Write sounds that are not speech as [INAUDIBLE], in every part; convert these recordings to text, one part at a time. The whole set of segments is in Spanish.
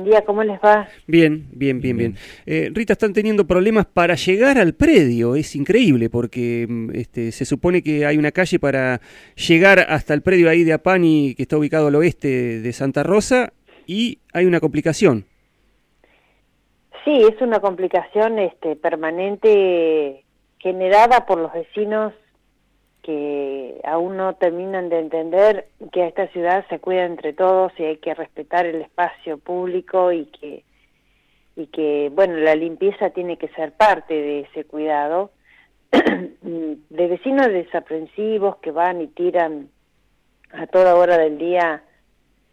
Buen día, ¿cómo les va? Bien, bien, bien, bien. Eh, Rita, están teniendo problemas para llegar al predio, es increíble porque mm, este, se supone que hay una calle para llegar hasta el predio ahí de Apani, que está ubicado al oeste de Santa Rosa, y hay una complicación. Sí, es una complicación este, permanente generada por los vecinos que aún no terminan de entender que esta ciudad se cuida entre todos y hay que respetar el espacio público y que y que bueno la limpieza tiene que ser parte de ese cuidado. [CLEARS THROAT] De vecinos desaprensivos que van y tiran a toda hora del día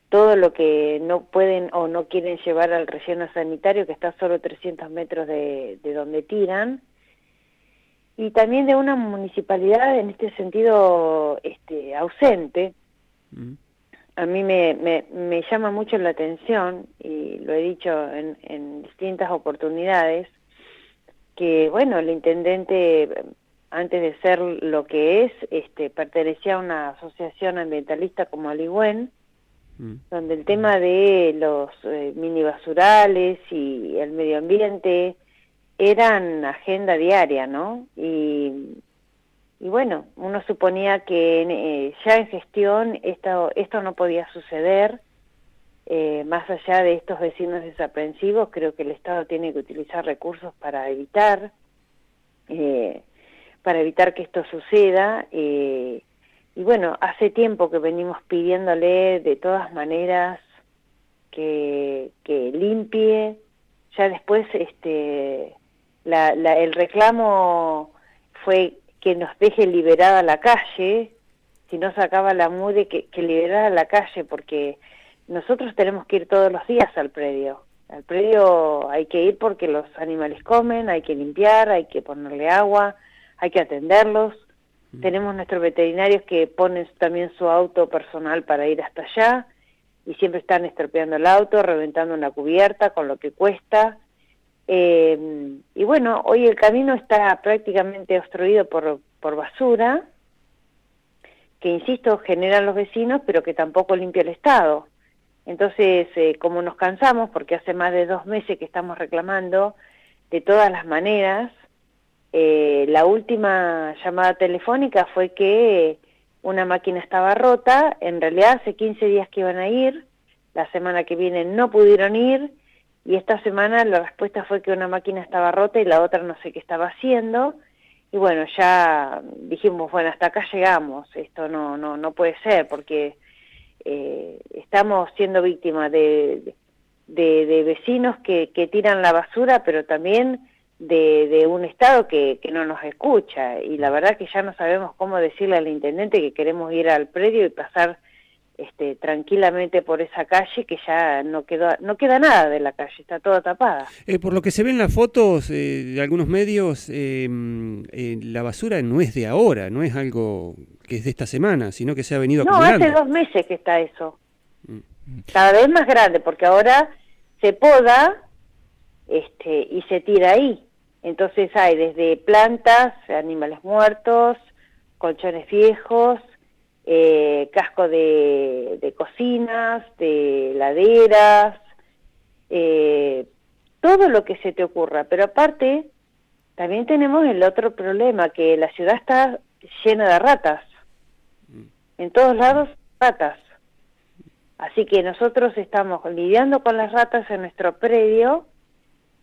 todo lo que no pueden o no quieren llevar al relleno sanitario que está a solo 300 metros de donde tiran y también de una municipalidad en este sentido este, ausente. Mm. A mí me, me, me, llama mucho la atención, y lo he dicho en, en distintas oportunidades, que bueno, el intendente, antes de ser lo que es, este, pertenecía a una asociación ambientalista como Aligüen, mm. donde el tema de los eh, mini basurales y el medio ambiente, eran agenda diaria, ¿no? Y, y bueno, uno suponía que eh, ya en gestión esto, esto no podía suceder, eh, más allá de estos vecinos desaprensivos, creo que el Estado tiene que utilizar recursos para evitar, eh, para evitar que esto suceda. y bueno, hace tiempo que venimos pidiéndole de todas maneras que, que limpie, ya después este la, el reclamo fue que nos deje liberada la calle, si no sacaba la MUDE, que, que liberara la calle, porque nosotros tenemos que ir todos los días al predio. Al predio hay que ir porque los animales comen, hay que limpiar, hay que ponerle agua, hay que atenderlos. Mm. Tenemos nuestros veterinarios que ponen también su auto personal para ir hasta allá y siempre están estropeando el auto, reventando una cubierta con lo que cuesta. Eh, y bueno, hoy el camino está prácticamente obstruido por, por basura, que insisto, generan los vecinos, pero que tampoco limpia el Estado. Entonces, eh, como nos cansamos, porque hace más de dos meses que estamos reclamando de todas las maneras, eh, la última llamada telefónica fue que una máquina estaba rota, en realidad hace 15 días que iban a ir, la semana que viene no pudieron ir, y esta semana la respuesta fue que una máquina estaba rota y la otra no sé qué estaba haciendo. Y bueno ya dijimos bueno hasta acá llegamos esto no no no puede ser porque eh, estamos siendo víctimas de, de, vecinos que, tiran la basura pero también de, de un Estado que, que no nos escucha. Y la verdad que ya no sabemos cómo decirle al intendente que queremos ir al predio y pasar este, tranquilamente por esa calle que ya no quedó, no queda nada de la calle, está toda tapada. Eh, por lo que se ve en las fotos eh, de algunos medios, eh, la basura no es de ahora, no es algo que es de esta semana, sino que se ha venido no, acumulando. No, hace dos meses que está eso. Mm. Cada vez más grande, porque ahora se poda este, y se tira ahí. Entonces hay desde plantas, animales muertos, colchones viejos, eh, casco de, cocinas, de laderas, eh, todo lo que se te ocurra. Pero aparte, también tenemos el otro problema, que la ciudad está llena de ratas. Mm. En todos lados, ratas. Así que nosotros estamos lidiando con las ratas en nuestro predio,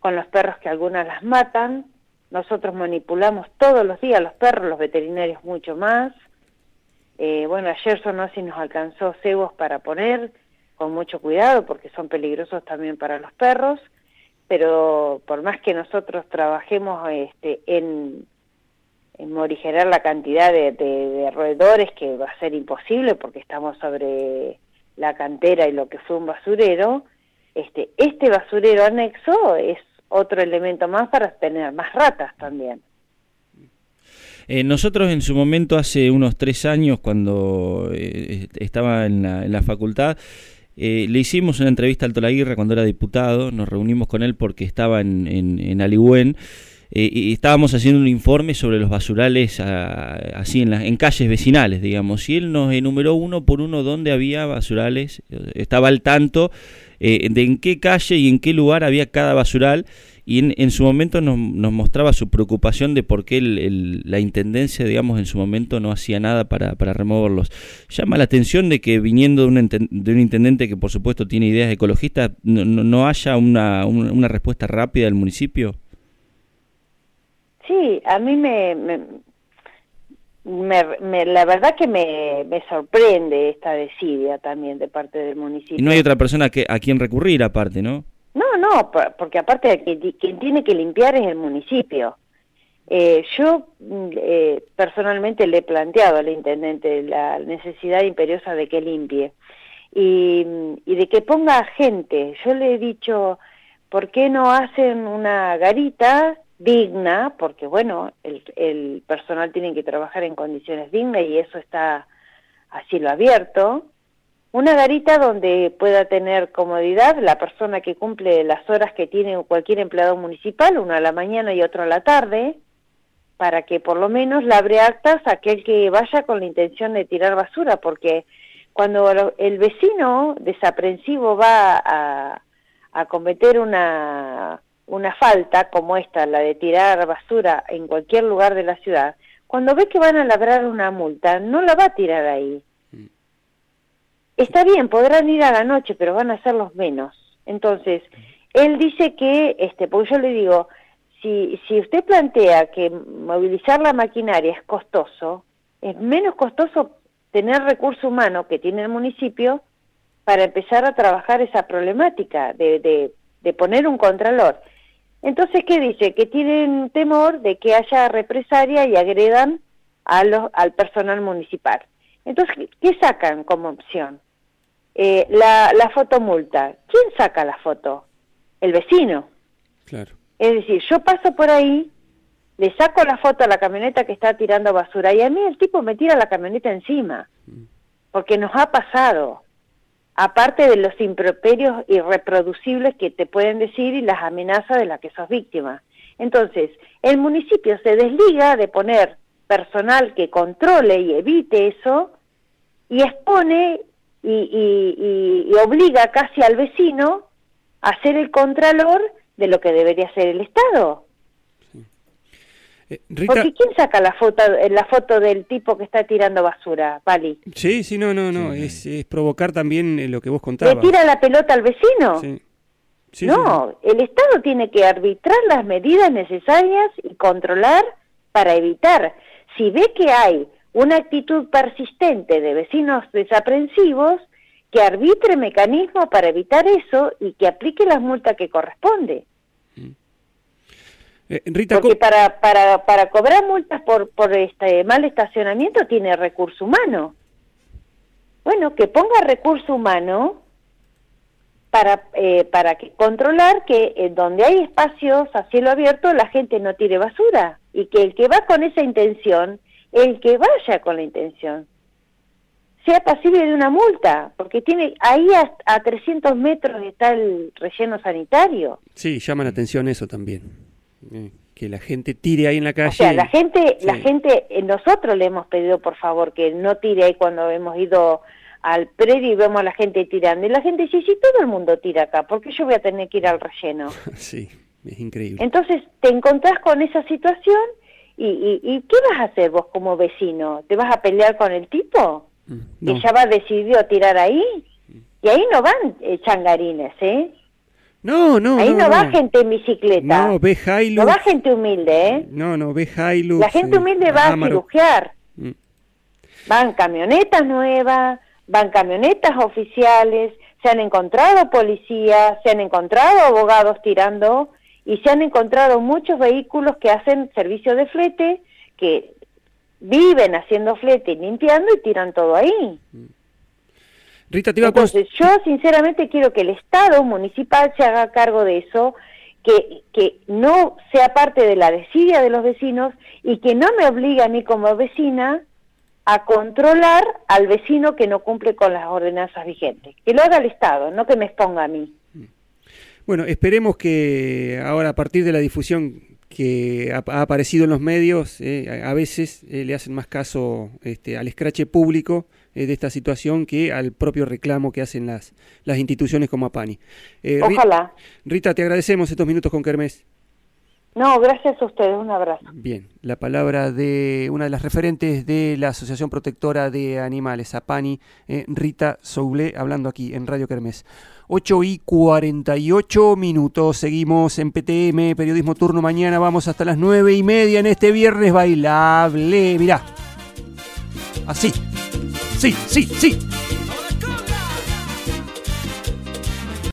con los perros que algunas las matan. Nosotros manipulamos todos los días los perros, los veterinarios mucho más. Eh, bueno, ayer si nos alcanzó cebos para poner, con mucho cuidado porque son peligrosos también para los perros, pero por más que nosotros trabajemos este, en, morigerar la cantidad de, roedores, que va a ser imposible porque estamos sobre la cantera y lo que fue un basurero, este, este basurero anexo es otro elemento más para tener más ratas también. Eh, nosotros en su momento, hace unos tres años, cuando eh, estaba en la, facultad, eh, le hicimos una entrevista al Tolaguirra cuando era diputado, nos reunimos con él porque estaba en, en, en y estábamos haciendo un informe sobre los basurales así en, en calles vecinales, digamos, y él nos enumeró uno por uno donde había basurales, estaba al tanto eh, de en qué calle y en qué lugar había cada basural y en, en su momento nos, nos, mostraba su preocupación de por qué el, la Intendencia, digamos, en su momento no hacía nada para, para removerlos. Llama la atención de que viniendo de un, de un intendente que por supuesto tiene ideas ecologistas, no, no, haya una, una, respuesta rápida del municipio. Sí, a mí me, me, me, me, la verdad que me, me, sorprende esta desidia también de parte del municipio. Y no hay otra persona que, a quien recurrir aparte, ¿no? No, no, porque aparte quien tiene que limpiar es el municipio. Eh, yo mm, eh, personalmente le he planteado al intendente la necesidad imperiosa de que limpie y, y de que ponga gente. Yo le he dicho, ¿por qué no hacen una garita digna? Porque bueno, el, personal tiene que trabajar en condiciones dignas y eso está a cielo abierto una garita donde pueda tener comodidad la persona que cumple las horas que tiene cualquier empleado municipal, uno a la mañana y otro a la tarde, para que por lo menos labre actas aquel que vaya con la intención de tirar basura, porque cuando el vecino desaprensivo va a cometer una, una falta como esta, la de tirar basura en cualquier lugar de la ciudad, cuando ve que van a labrar una multa, no la va a tirar ahí Está bien, podrán ir a la noche, pero van a ser los menos. Entonces, él dice que, este, porque yo le digo, si, si usted plantea que movilizar la maquinaria es costoso, es menos costoso tener recurso humano que tiene el municipio para empezar a trabajar esa problemática de, de, de poner un contralor. Entonces, ¿qué dice? Que tienen temor de que haya represalia y agredan a los, al personal municipal. Entonces, ¿qué sacan como opción? Eh, la, la fotomulta. ¿Quién saca la foto? El vecino. Claro. Es decir, yo paso por ahí, le saco la foto a la camioneta que está tirando basura y a mí el tipo me tira la camioneta encima. Mm. Porque nos ha pasado. Aparte de los improperios irreproducibles que te pueden decir y las amenazas de las que sos víctima. Entonces, el municipio se desliga de poner personal que controle y evite eso y expone y, y, y, obliga casi al vecino a ser el contralor de lo que debería ser el Estado. Eh, Rita... Porque ¿quién saca la foto, la foto del tipo que está tirando basura, Pali? Sí, sí, no, no, no, sí. es, es, provocar también eh, lo que vos contabas. ¿Le tira la pelota al vecino? Sí. Sí, no, el Estado tiene que arbitrar las medidas necesarias y controlar para evitar. Si ve que hay una actitud persistente de vecinos desaprensivos que arbitre mecanismos para evitar eso y que aplique las multas que corresponde. Eh, Rita, Porque para, para, para cobrar multas por, por este mal estacionamiento tiene recurso humano. Bueno, que ponga recurso humano para, eh, para que, controlar que eh, donde hay espacios a cielo abierto la gente no tire basura y que el que va con esa intención el que vaya con la intención sea pasible de una multa, porque tiene ahí a, a 300 metros está el relleno sanitario. Sí, llama la atención eso también, que la gente tire ahí en la calle. O sea, la gente, sí. la gente, eh, nosotros le hemos pedido por favor que no tire ahí cuando hemos ido al predio y vemos a la gente tirando. Y la gente dice, si todo el mundo tira acá, ¿por qué yo voy a tener que ir al relleno? [LAUGHS] sí, es increíble. Entonces te encontrás con esa situación ¿Y, y, y qué vas a hacer vos como vecino? ¿Te vas a pelear con el tipo? Mm, no. ¿Que ya va decidido tirar ahí? Y ahí no van eh, changarines, ¿eh? No, no, Ahí no, no, va gente en bicicleta. No, ve Hilux. No va gente humilde, ¿eh? No, no, ve Hilux. La gente humilde eh, va a cirugiar. Mm. Van camionetas nuevas, van camionetas oficiales, se han encontrado policías, se han encontrado abogados tirando y se han encontrado muchos vehículos que hacen servicio de flete, que viven haciendo flete y limpiando y tiran todo ahí. Rita, te iba Entonces, yo sinceramente quiero que el Estado municipal se haga cargo de eso, que, que no sea parte de la desidia de los vecinos y que no me obligue a mí como vecina a controlar al vecino que no cumple con las ordenanzas vigentes. Que lo haga el Estado, no que me exponga a mí. Bueno, esperemos que ahora a partir de la difusión que ha, aparecido en los medios, eh, a veces eh, le hacen más caso este, al escrache público eh, de esta situación que al propio reclamo que hacen las, las instituciones como APANI. Ojalá. Rita, te agradecemos estos minutos con Kermés. No, gracias a ustedes, un abrazo. Bien, la palabra de una de las referentes de la Asociación Protectora de Animales, APANI, Rita Soule, hablando aquí en Radio Kermés. 8 y 48 minutos. Seguimos en PTM, Periodismo Turno. Mañana vamos hasta las 9 y media en este viernes bailable. Mirá. Así. Sí, sí, sí.